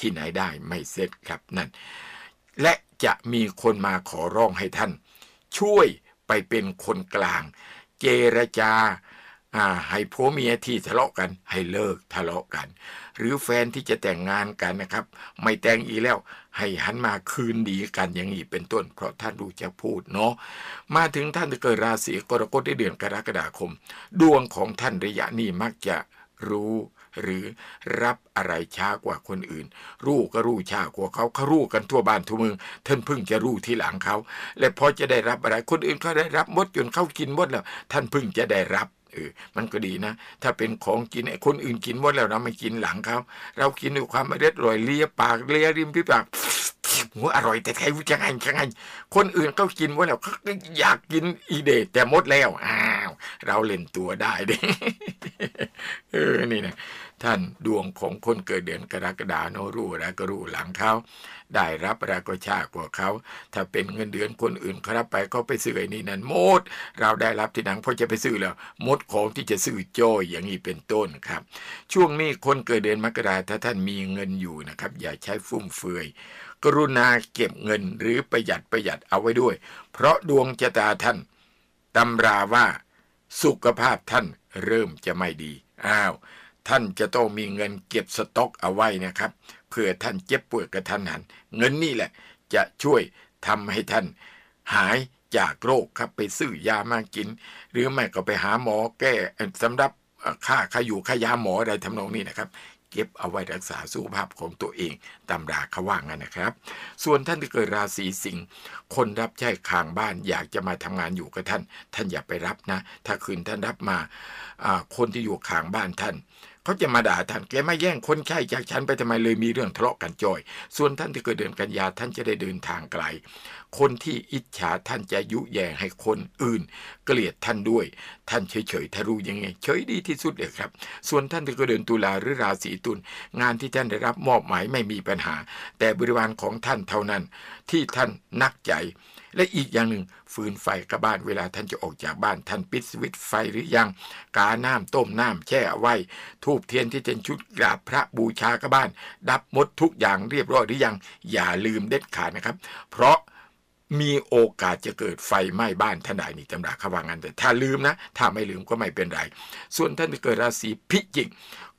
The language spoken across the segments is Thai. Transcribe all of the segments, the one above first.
ที่ไหนได้ไม่เสร็จครับนั่น และจะมีคนมาขอร้องให้ท่าน ช่วยไปเป็นคนกลาง เจรจาให้ผัวเมียที่ทะเลาะกัน ให้เลิกทะเลาะกัน หรือแฟนที่จะแต่งงานกันนะครับ ไม่แต่งอีแล้ว ให้หันมาคืนดีกันอย่างนี้เป็นต้น เพราะท่านรู้จะพูดเนาะมาถึงท่านเกิดราศีกรกฎในเดือนกรกฎาคม ดวงของท่านระยะนี้มักจะรู้ หรือรับอะไรช้ากว่าคนอื่น รู้ก็รู้ช้ากว่าเขาเขารู้กันทั่วบ้านทั่วเมืองท่านเพิ่งจะรู้ทีหลังเขา และพอจะได้รับอะไรคนอื่นเขาได้รับหมดจนเขากินหมดแล้ว ท่านเพิ่งจะได้รับเออมันก็ดีนะ ถ้าเป็นของกินไอ้คนอื่นกินหมดแล้วเราไม่กินหลังเขาเรากินด้วยความอร่อยรอยเลียปากเลียริมพี่ปากหัวอร่อยแต่ใครวิจังไงจังไงคนอื่นเขากินหมดแล้วเขาอยากกินอีเดแต่หมดแล้วอ้าวเราเล่นตัวได้เด้เออนี่นะ ท่านดวงของคนเกิดเดือนกรกฎาโนรู้แล้วก็รู้หลังเขาได้รับอะไรก็ชากว่าเขาถ้าเป็นเงินเดือนคนอื่นเขารับไปก็ไปซื้อไอ้นี่นั่นหมด เราได้รับที่หนังพอจะไปซื้อแล้วหมดของที่จะซื้อโจยอย่างนี้เป็นต้นครับ ช่วงนี้คนเกิดเดือนมกราถ้าท่านมีเงินอยู่นะครับ อย่าใช้ฟุ่มเฟือยกรุณาเก็บเงินหรือประหยัดประหยัดเอาไว้ด้วย เพราะดวงชะตาท่านตำราว่าสุขภาพท่านเริ่มจะไม่ดีอ้าว ท่านจะต้องมีเงินเก็บสต็อกเอาไว้นะครับเพื่อท่านเจ็บป่วยกระทันหัน เงินนี่แหละจะช่วยทำให้ท่านหายจากโรคครับไปซื้อยามากิน หรือไม่ก็ไปหาหมอแก้สำหรับค่าค่าอยู่ค่ายาหมออะไรทำนองนี้นะครับ เก็บเอาไว้รักษาสุขภาพของตัวเองตำราเขาว่างันนะครับ ส่วนท่านที่เกิดราศีสิงห์คนรับใช้ข้างบ้านอยากจะมาทำงานอยู่กับท่าน ท่านอย่าไปรับนะ ถ้าคืนท่านรับมาคนที่อยู่ข้างบ้านท่าน เขาจะมาด่าท่านแกม่แย่งคนใช่จากฉันไปทำไมเลยมีเรื่องทะเลาะกันจอย ส่วนท่านที่เกิดเดือนกันยาท่านจะได้เดินทางไกล คนที่อิจฉาท่านจะยุแย่งให้คนอื่น เกลียดท่านด้วย ท่านเฉยๆถ้ารู้ยังไง เฉยดีที่สุดเลยครับ ส่วนท่านที่เกิดเดือนตุลาหรือราศีตุลงานที่ท่านได้รับมอบหมายไม่มีปัญหา แต่บริวารของท่านเท่านั้น ที่ท่านนักใจ และอีกอย่างหนึ่ง ฟืนไฟกับบ้านเวลาท่านจะออกจากบ้านท่านปิดสวิตไฟหรือยัง กาน้ำต้มน้ำแช่ไว้ทูบเทียนที่เป็นชุดกราบพระบูชากับบ้าน ดับหมดทุกอย่างเรียบร้อยหรือยัง อย่าลืมเด็ดขาดนะครับ เพราะ มีโอกาสจะเกิดไฟไหม้บ้านท่านใดนี่ตำราเขาว่างั้นแต่ถ้าลืมนะ ถ้าไม่ลืมก็ไม่เป็นไร ส่วนท่านที่เกิดราศีพิจิก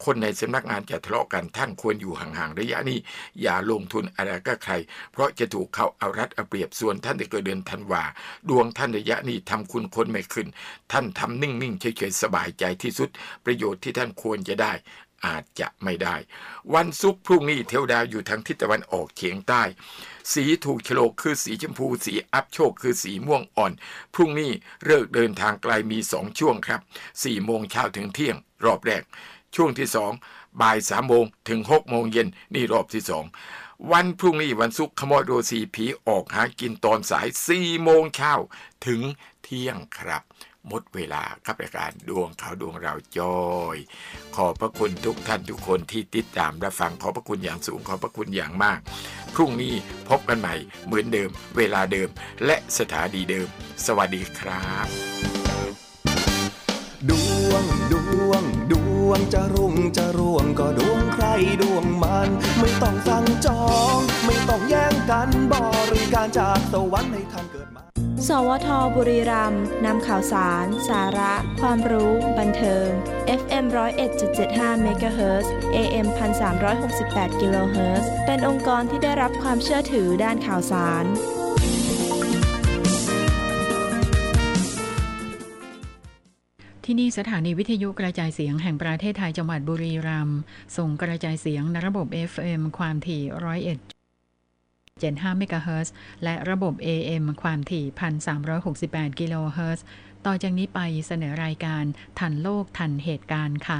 คนในสำนักงานจะทะเลาะกันท่านควรอยู่ห่างๆระยะนี้ อย่าลงทุนอะไรก็ใคร เพราะจะถูกเขาเอารัดเอาเปรียบส่วนท่านที่เกิดเดือนธันวาดวงท่านระยะนี้ทำคุณคนไม่ขึ้น ท่านทำนิ่งๆเฉยๆสบายใจที่สุด ประโยชน์ที่ท่านควรจะได้ อาจจะไม่ได้ วันศุกร์พรุ่งนี้เทวดาอยู่ทางทิศตะวันออกเฉียงใต้ สีถูกโฉลกคือสีชมพู สีอัพโชคคือสีม่วงอ่อน พรุ่งนี้เลิกเดินทางไกลมีสองช่วงครับสี่โมงเช้าถึงเที่ยง รอบแรก ช่วงที่สองบ่ายสามโมงถึงหกโมงเย็นนี่รอบที่สองวันพรุ่งนี้วันศุกร์ขโมยโดสีผีออกหากินตอนสายสี่โมงเช้าถึงเที่ยงครับ หมดเวลาครับรายการดวงเขาดวงเราจอย ขอบพระคุณทุกท่านทุกคนที่ติดตามและฟังขอบพระคุณอย่างสูงขอบพระคุณอย่างมาก พรุ่งนี้พบกันใหม่เหมือนเดิม เวลาเดิม และสถานีเดิม สวัสดีครับ ดวงดวงดวง วงจะรุ่งจะร่วงก็ดวงใครดวงมัน ไม่ต้องสั่งจอง ไม่ต้องแย่งกันบริการจากสวรรค์ให้ท่านเกิดมา สวทบุรีรัมย์นำข่าวสาร สาระ ความรู้ บันเทิง FM 101.75 MHz AM 1368กิโลเฮิร์เป็นองค์กรที่ได้รับความเชื่อถือด้านข่าวสาร ที่นี่สถานีวิทยุกระจายเสียงแห่งประเทศไทยจังหวัดบุรีรัมย์ส่งกระจายเสียงในระบบ FM ความถี่ร้อยเอ็ดเจ็ดห้าเมกะเฮิรตซ์และระบบ AM ความถี่พันสามร้อยหกสิบแปดกิโลเฮิรตซ์ต่อจากนี้ไปเสนอรายการทันโลกทันเหตุการณ์ค่ะ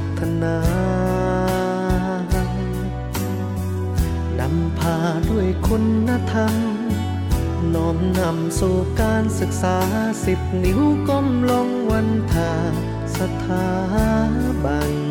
นานำพาด้วยคุณธรรม น้อมนำสู่การศึกษาสิบนิ้วก้มลงวันทาสถาบัน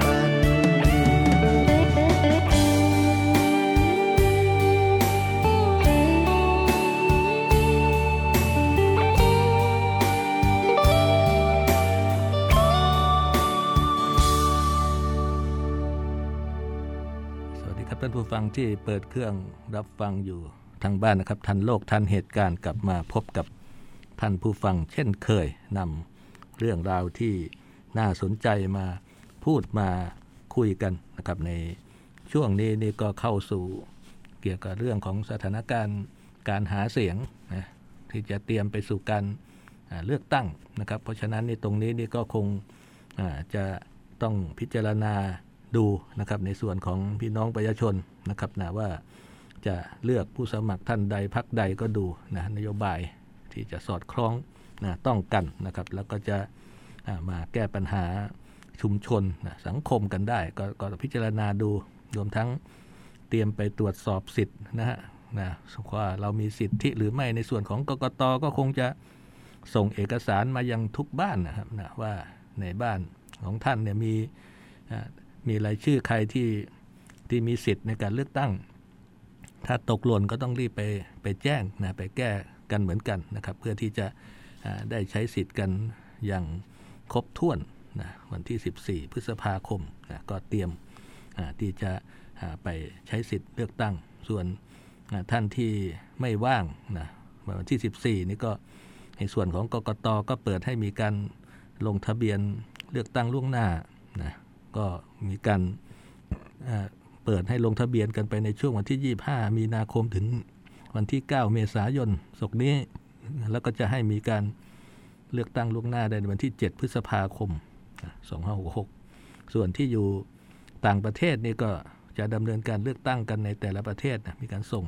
ฟังที่เปิดเครื่องรับฟังอยู่ทางบ้านนะครับ ทันโลกทันเหตุการณ์กลับมาพบกับท่านผู้ฟัง เช่นเคยนำเรื่องราวที่น่าสนใจมาพูดมาคุยกันนะครับในช่วงนี้นี่ก็เข้าสู่เกี่ยวกับเรื่องของสถานการณ์การหาเสียงนะที่จะเตรียมไปสู่การเลือกตั้งนะครับ เพราะฉะนั้นในตรงนี้นี่ก็คงจะต้องพิจารณา ดูนะครับในส่วนของพี่น้องประชาชนนะครับนะว่าจะเลือกผู้สมัครท่านใดพักใดก็ดูนะนโยบายที่จะสอดคล้องนะต้องกันนะครับ แล้วก็จะมาแก้ปัญหาชุมชนนะสังคมกันได้กก็พิจารณาดูรวมทั้งเตรียมไปตรวจสอบสิทธิ์นะฮะนะว่าเรามีสิทธิหรือไม่ในส่วนของกกตก็คงจะส่งเอกสารมายังทุกบ้านนะครับนะว่าในบ้านของท่านเนี่ยมี มีรายชื่อใครที่ที่มีสิทธิ์ในการเลือกตั้ง ถ้าตกหล่นก็ต้องรีบไปไปแจ้งนะไปแก้กันเหมือนกันนะครับ เพื่อที่จะได้ใช้สิทธิ์กันอย่างครบถ้วนนะวันที่ 14 พฤษภาคมนะก็เตรียมที่จะไปใช้สิทธิ์เลือกตั้ง ส่วนท่านที่ไม่ว่างนะวันที่ 14 นี่ก็ในส่วนของกกตก็เปิดให้มีการลงทะเบียนเลือกตั้งล่วงหน้านะ ก็มีการเปิดให้ลงทะเบียนกันไปในช่วงวันที่ 25 มีนาคมถึงวันที่ 9 เมษายนศกนี้ แล้วก็จะให้มีการเลือกตั้งล่วงหน้าได้ในวันที่ 7 พฤษภาคม 2566 ส่วนที่อยู่ต่างประเทศนี่ก็จะดำเนินการเลือกตั้งกันในแต่ละประเทศนะมีการส่ง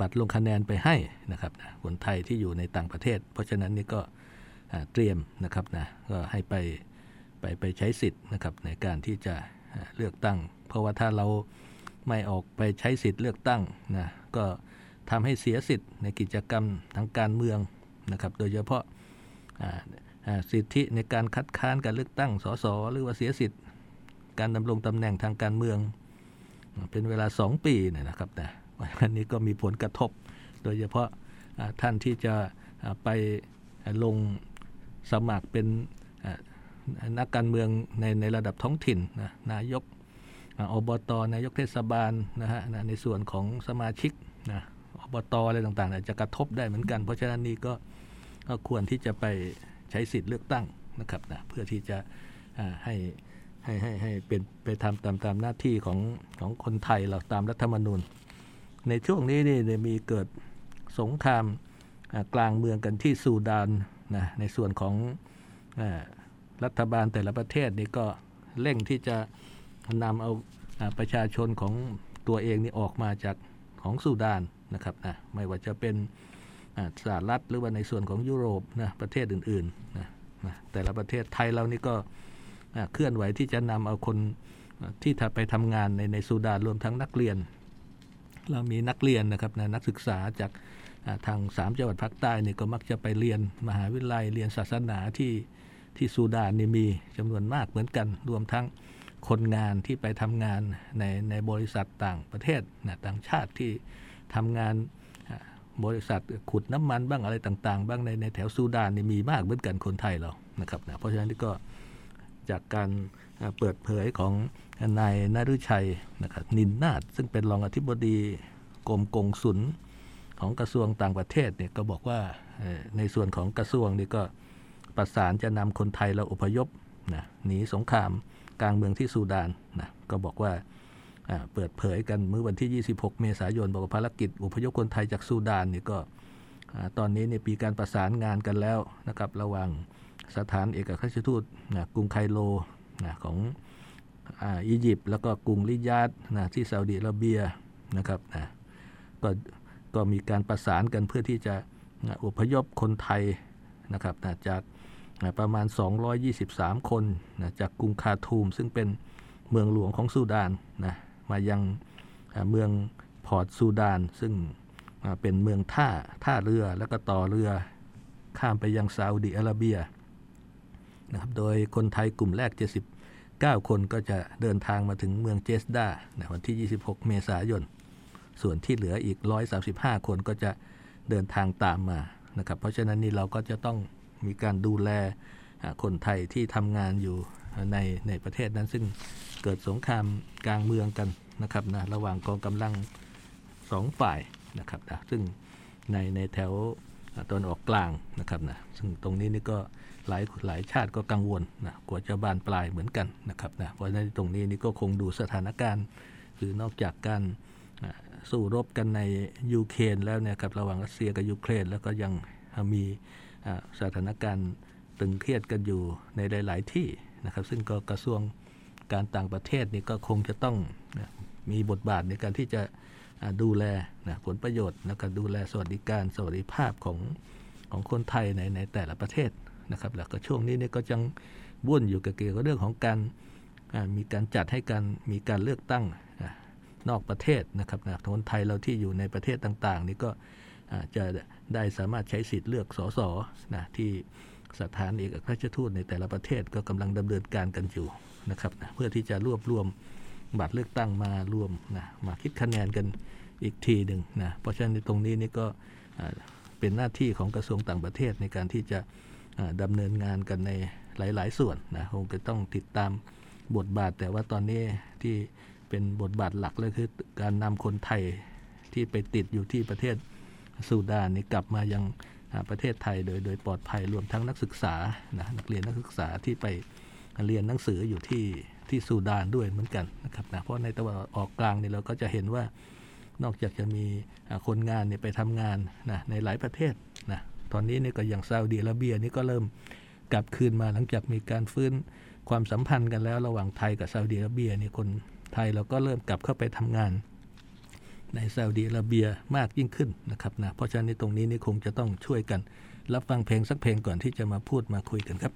บัตรลงคะแนนไปให้นะครับนะคนไทยที่อยู่ในต่างประเทศ เพราะฉะนั้นนี่ก็เตรียมนะครับนะก็ให้ไป ไปไปใช้สิทธิ์นะครับในการที่จะเลือกตั้ง เพราะว่าถ้าเราไม่ออกไปใช้สิทธิ์เลือกตั้งนะก็ทำให้เสียสิทธิ์ในกิจกรรมทางการเมืองนะครับโดยเฉพาะสิทธิในการคัดค้านการเลือกตั้งสสหรือว่าเสียสิทธิ์ การดำรงตำแหน่งทางการเมือง เป็นเวลา 2 ปีเนี่ยนะครับนะอันนี้ก็มีผลกระทบ โดยเฉพาะท่านที่จะไปลงสมัครเป็น นักการเมืองในในระดับท้องถิ่นนะนายกอบตนายกเทศบาลนะฮะในส่วนของสมาชิกนะอบตอะไรต่างๆจะกระทบได้เหมือนกัน เพราะฉะนั้นนี่ก็ก็ควรที่จะไปใช้สิทธิ์เลือกตั้งนะครับนะเพื่อที่จะให้ให้ให้ให้เป็นไปทำตามตามหน้าที่ของของคนไทยเราตามรัฐธรรมนูญ ในช่วงนี้นี่มีเกิดสงครามกลางเมืองกันที่ซูดานนะในส่วนของ รัฐบาลแต่ละประเทศนี่ก็เร่งที่จะนำเอาประชาชนของตัวเองนี่ออกมาจากของซูดานนะครับนะไม่ว่าจะเป็นสหรัฐหรือว่าในส่วนของยุโรปนะประเทศอื่นๆนะนะแต่ละประเทศไทยเรานี่ก็เคลื่อนไหวที่จะนำเอาคนที่ไปทำงานในในซูดานรวมทั้งนักเรียน เรามีนักเรียนนะครับนะนักศึกษาจากทางสามจังหวัดภาคใต้นี่ก็มักจะไปเรียนมหาวิทยาลัยเรียนศาสนาที่ ที่ซูดานนี่มีจำนวนมากเหมือนกัน รวมทั้งคนงานที่ไปทำงานในในบริษัทต่างประเทศนะต่างชาติที่ทำงานบริษัทขุดน้ำมันบ้างอะไรต่าง ๆ บ้างในในแถวซูดานนี่มีมากเหมือนกันคนไทยเรานะครับนะเพราะฉะนั้นก็จากการเปิดเผยของนายนฤชัยนะครับนินนาฏซึ่งเป็นรองอธิบดีกรมกงสุลของกระทรวงต่างประเทศเนี่ยก็บอกว่าในส่วนของกระทรวงนี่ก็ ประสานจะนำคนไทยเราอพยพนะหนีสงครามกลางเมืองที่ซูดานนะก็บอกว่าเปิดเผยกันเมื่อวันที่ 26 เมษายนบอกภารกิจอพยพคนไทยจากซูดานนี่ก็ตอนนี้เนี่ยปีการประสานงานกันแล้วนะครับระหว่างสถานเอกอัครราชทูตนะกรุงไคโลนะของอียิปต์แล้วก็กรุงลิยาดนะที่ซาอุดิอาระเบียนะครับนะก็ก็มีการประสานกันเพื่อที่จะอพยพคนไทยนะครับนะจาก นะประมาณ 223 คนนะจากกรุงคาทูม ซึ่งเป็นเมืองหลวงของซูดานนะมายังเมืองพอร์ตซูดาน ซึ่งเป็นเมืองท่าท่าเรือแล้วก็ต่อเรือข้ามไปยังซาอุดิอาระเบียนะครับโดยคนไทยกลุ่มแรก 79 คนก็จะเดินทางมาถึงเมืองเจสดาในวันที่ 26 เมษายน ส่วนที่เหลืออีก 135 คนก็จะเดินทางตามมานะครับเพราะฉะนั้นนี่เราก็จะต้อง มีการดูแลคนไทยที่ทำงานอยู่ในในประเทศนั้นซึ่งเกิดสงครามกลางเมืองกันนะครับนะระหว่างกองกำลังสองฝ่ายนะครับนะซึ่งในในแถวตอนออกกลางนะครับนะซึ่งตรงนี้นี่ก็หลายหลายชาติก็กังวลนะกลัวจะบานปลายเหมือนกันนะครับนะเพราะในตรงนี้นี่ก็คงดูสถานการณ์คือนอกจากการสู้รบกันในยูเครนแล้วเนี่ยครับระหว่างรัสเซียกับยูเครนแล้วก็ยังมี สถานการณ์ตึงเครียดกันอยู่ในหลาย ๆ ที่นะครับ ซึ่งก็กระทรวงการต่างประเทศนี่ก็คงจะต้องมีบทบาทในการที่จะดูแลนะผลประโยชน์และการดูแลสวัสดิการสวัสดิภาพของของคนไทยในในแต่ละประเทศนะครับ แล้วก็ช่วงนี้นี่ก็ยังวุ่นอยู่กับเกี่ยวกับเรื่องของการมีการจัดให้การมีการเลือกตั้งนอกประเทศนะครับนะคนไทยเราที่อยู่ในประเทศต่าง ๆ นี่ก็ จะได้สามารถใช้สิทธิ์เลือกสสนะที่สถานเอกอัครราชทูตในแต่ละประเทศก็กำลังดำเนินการกันอยู่นะครับนะเพื่อที่จะรวบรวมบัตรเลือกตั้งมารวมนะมาคิดคะแนนกันอีกทีหนึ่งนะเพราะฉะนั้นตรงนี้นี่ก็เป็นหน้าที่ของกระทรวงต่างประเทศในการที่จะดำเนินงานกันในหลาย ๆ ส่วนนะคงจะต้องติดตามบทบาท แต่ว่าตอนนี้ที่เป็นบทบาทหลักเลยคือการนำคนไทยที่ไปติดอยู่ที่ประเทศ ซูดานนี่กลับมายังประเทศไทยโดยโดยปลอดภัยรวมทั้งนักศึกษานะนักเรียนนักศึกษาที่ไปเรียนหนังสืออยู่ที่ที่ซูดานด้วยเหมือนกันนะครับนะเพราะในตะวันออกกลางนี่เราก็จะเห็นว่านอกจากจะมีคนงานเนี่ยไปทำงานนะในหลายประเทศนะตอนนี้นี่ก็อย่างซาอุดีอาระเบียนี่ก็เริ่มกลับคืนมาหลังจากมีการฟื้นความสัมพันธ์กันแล้วระหว่างไทยกับซาอุดีอาระเบียนี่คนไทยเราก็เริ่มกลับเข้าไปทำงาน ในซาอุดีอาระเบียมากยิ่งขึ้นนะครับนะเพราะฉะนั้นตรงนี้นี่คงจะต้องช่วยกัน รับฟังเพลงสักเพลงก่อนที่จะมาพูดมาคุยกันครับ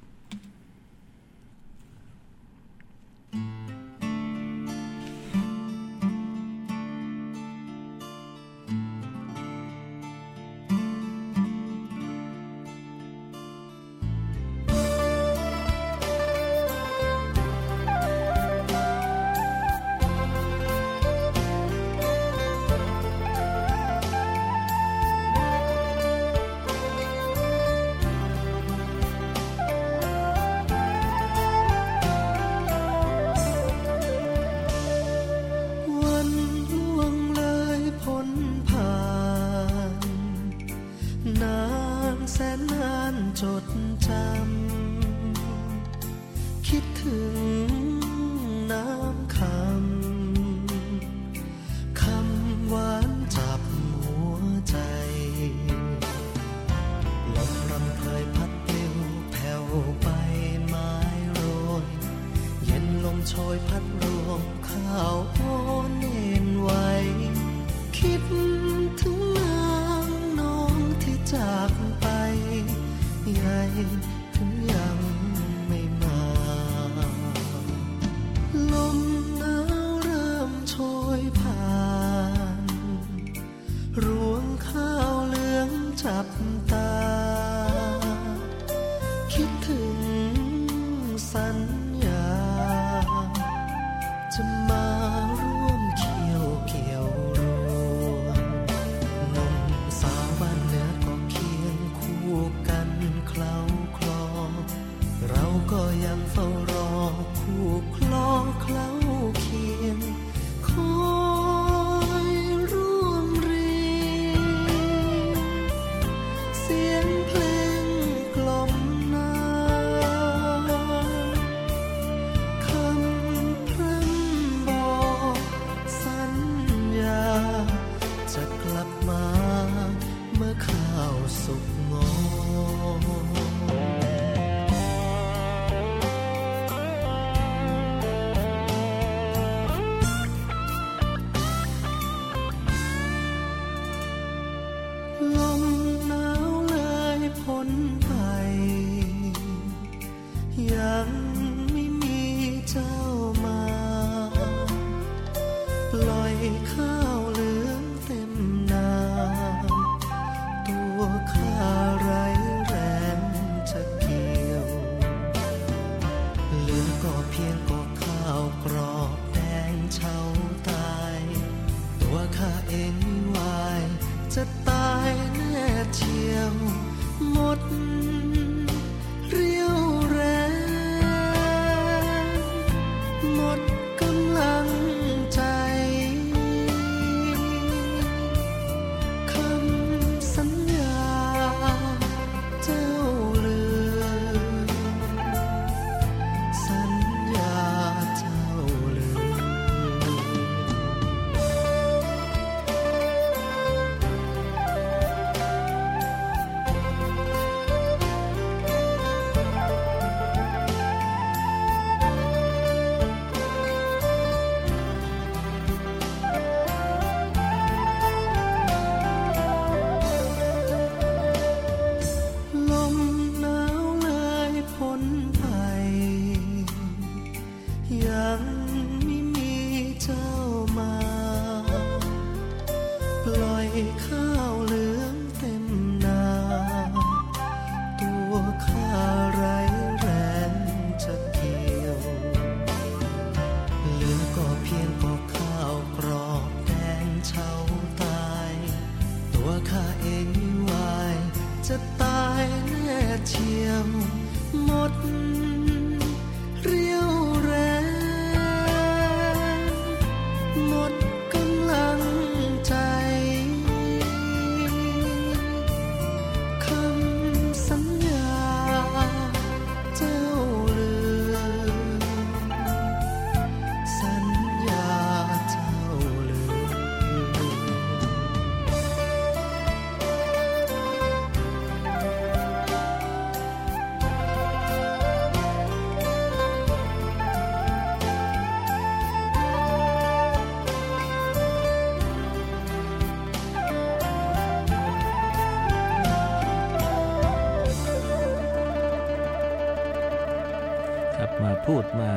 พูดมา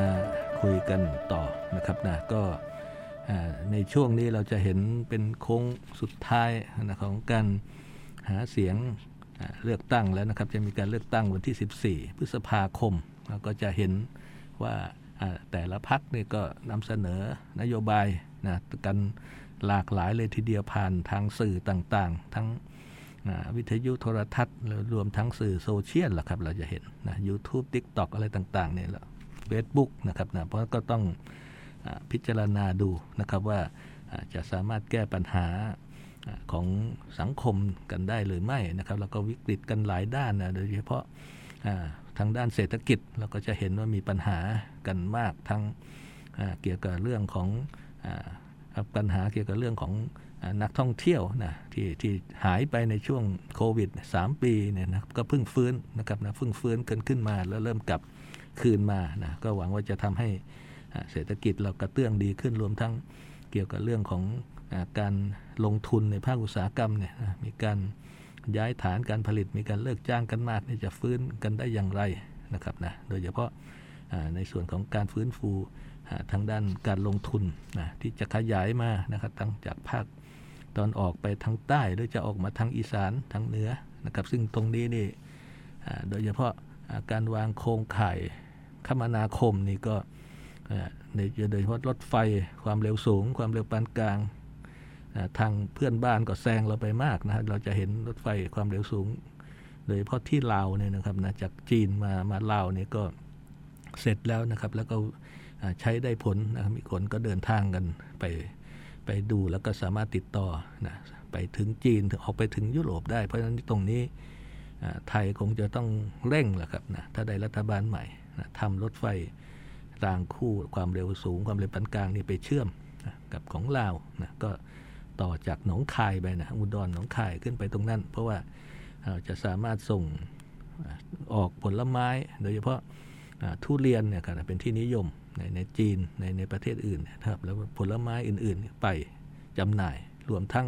คุยกันต่อนะครับนะก็ในช่วงนี้เราจะเห็นเป็นโค้งสุดท้ายนะของการหาเสียงเลือกตั้งแล้วนะครับ จะมีการเลือกตั้งวันที่ 14 พฤษภาคมเราก็จะเห็นว่าแต่ละพักนี่ก็นำเสนอนโยบายนะกันหลากหลายเลยทีเดียวผ่านทางสื่อต่างๆ ทั้งวิทยุโทรทัศน์แล้วรวมทั้งสื่อโซเชียลล่ะครับ เราจะเห็นนะ YouTube TikTok อะไรต่างๆเนี่ยแล้ว เฟซบุ๊กนะครับนะเพราะก็ต้องอพิจารณาดูนะครับว่าจะสามารถแก้ปัญหาอของสังคมกันได้หรือไม่นะครับ แล้วก็วิกฤตกันหลายด้านนะโดยเฉพาะทางด้านเศรษฐกิจเราก็จะเห็นว่ามีปัญหากันมากทั้งเกี่ยวกับเรื่องของอปัญหาเกี่ยวกับเรื่องของอนักท่องเที่ยวนะที่ที่หายไปในช่วงโควิด 3 ปีเนี่ยนะก็เพิ่งฟื้นนะครับนะเพิ่งฟื้นกันขึ้นมาแล้วเริ่มกลับ คืนมานะก็หวังว่าจะทำให้เศรษฐกิจเรากระเตื้องดีขึ้นรวมทั้งเกี่ยวกับเรื่องของอการลงทุนในภาคอุตสาหกรรมเนี่ยมีการย้ายฐานการผลิตมีการเลิกจ้างกันมากนี่จะฟื้นกันได้อย่างไรนะครับนะโดยเฉพาะในส่วนของการฟื้นฟูทางด้านการลงทุนนะที่จะขยายมานะครับตั้งจากภาคตอนออกไปทางใต้หรือจะออกมาทางอีสานทางเหนือนะครับซึ่งตรงนี้นี่โดยเฉพาะ การวางโครงข่ายคมนาคมนี่ก็ในโดยเฉพาะรถไฟความเร็วสูง ความเร็วปานกลางทางเพื่อนบ้านก็แซงเราไปมากนะเราจะเห็นรถไฟความเร็วสูง โดยเฉพาะที่ลาวเนี่ยนะครับนะจากจีนมามาลาวเนี่ยก็เสร็จแล้วนะครับ แล้วก็ใช้ได้ผลนะมีคนก็เดินทางกันไปไปดูแล้วก็สามารถติดต่อนะไปถึงจีนถึงออกไปถึงยุโรปได้เพราะฉะนั้นตรงนี้ ไทยคงจะต้องเร่งแหละครับนะถ้าได้รัฐบาลใหม่นะทำรถไฟรางคู่ความเร็วสูงความเร็วปานกลางนี่ไปเชื่อมนะกับของลาวนะก็ต่อจากหนองคายไปนะอุดรหนองคายขึ้นไปตรงนั้น เพราะว่าเราจะสามารถส่งออกผลไม้ โดยเฉพาะทุเรียนเนี่ยครับเป็นที่นิยมในในจีนในในประเทศอื่นนะครับแล้วผลไม้อื่นๆไปจำหน่ายรวมทั้ง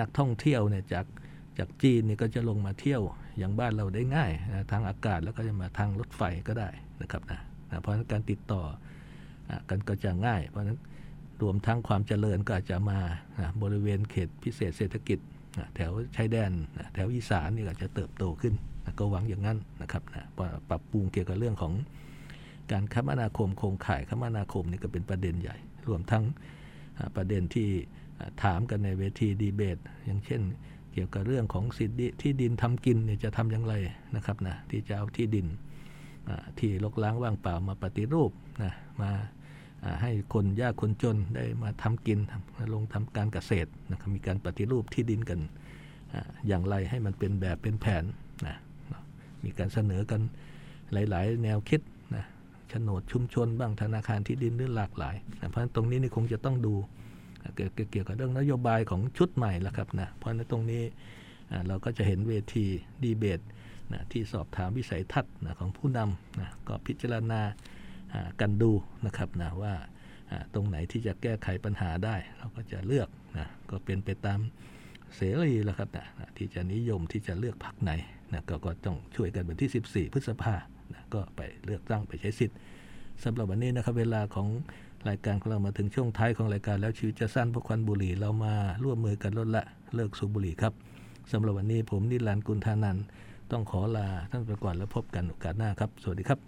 นักท่องเที่ยวเนี่ยจาก จากจีนนี่ก็จะลงมาเที่ยวอย่างบ้านเราได้ง่ายนะทางอากาศแล้วก็จะมาทางรถไฟก็ได้นะครับนะนะเพราะนั้นการติดต่ออกันก็จะง่าย เพราะฉะนั้นรวมทั้งความเจริญก็อาจจะมานะบริเวณเขตพิเศษเศรษฐกิจนะแถวชายแดนนะแถวอีสานนี่ก็จะเติบโตขึ้นนะก็หวังอย่างนั้นนะครับนะปรับปรุงเกี่ยวกับเรื่องของการคมนาคมโครงข่ายคมนาคมนี่ก็เป็นประเด็นใหญ่ รวมทั้งประเด็นที่ถามกันในเวทีดีเบต อย่างเช่น กี่ยวกับเรื่องของสิทธิที่ดินทำกินเนี่ยจะทำอย่างไรนะครับนะที่จะเอาที่ดินที่ลกล้างว่างเปล่ามาปฏิรูปนะมาให้คนยากคนจนได้มาทำกินลงทำการเกษตรนะครับมีการปฏิรูปที่ดินกันอย่างไรให้มันเป็นแบบเป็นแผนนะมีการเสนอกันหลาย ๆ แนวคิดนะโฉนดชุมชนบ้างธนาคารที่ดินหรือหลากหลายนะเพราะตรงนี้นี่คงจะต้องดู เกี่ยวกับเรื่องนโยบายของชุดใหม่ละครับนะเพราะในตรงนี้เราก็จะเห็นเวทีดีเบตนะที่สอบถามวิสัยทัศน์นะของผู้นำนะก็พิจารณากันดูนะครับนะว่าตรงไหนที่จะแก้ไขปัญหาได้ เราก็จะเลือกนะก็เป็นไปตามเสรีแล้วครับนะที่จะนิยมที่จะเลือกพรรคไหนนะกก็ต้องช่วยกันวันที่ 14 พฤษภานะก็ไปเลือกตั้งไปใช้สิทธิ์สำหรับวันนี้นะครับเวลาของ รายการของเรามาถึงช่วงท้ายของรายการแล้วชีวิตจะสั้นเพราะควันบุหรี่เรามาร่วมมือกันลดละเลิกสูบบุหรี่ครับสำหรับวันนี้ผมนิรันดร์กุลธานันต้องขอลาท่านไปก่อนแล้วพบกันโอกาสหน้าครับ สวัสดีครับ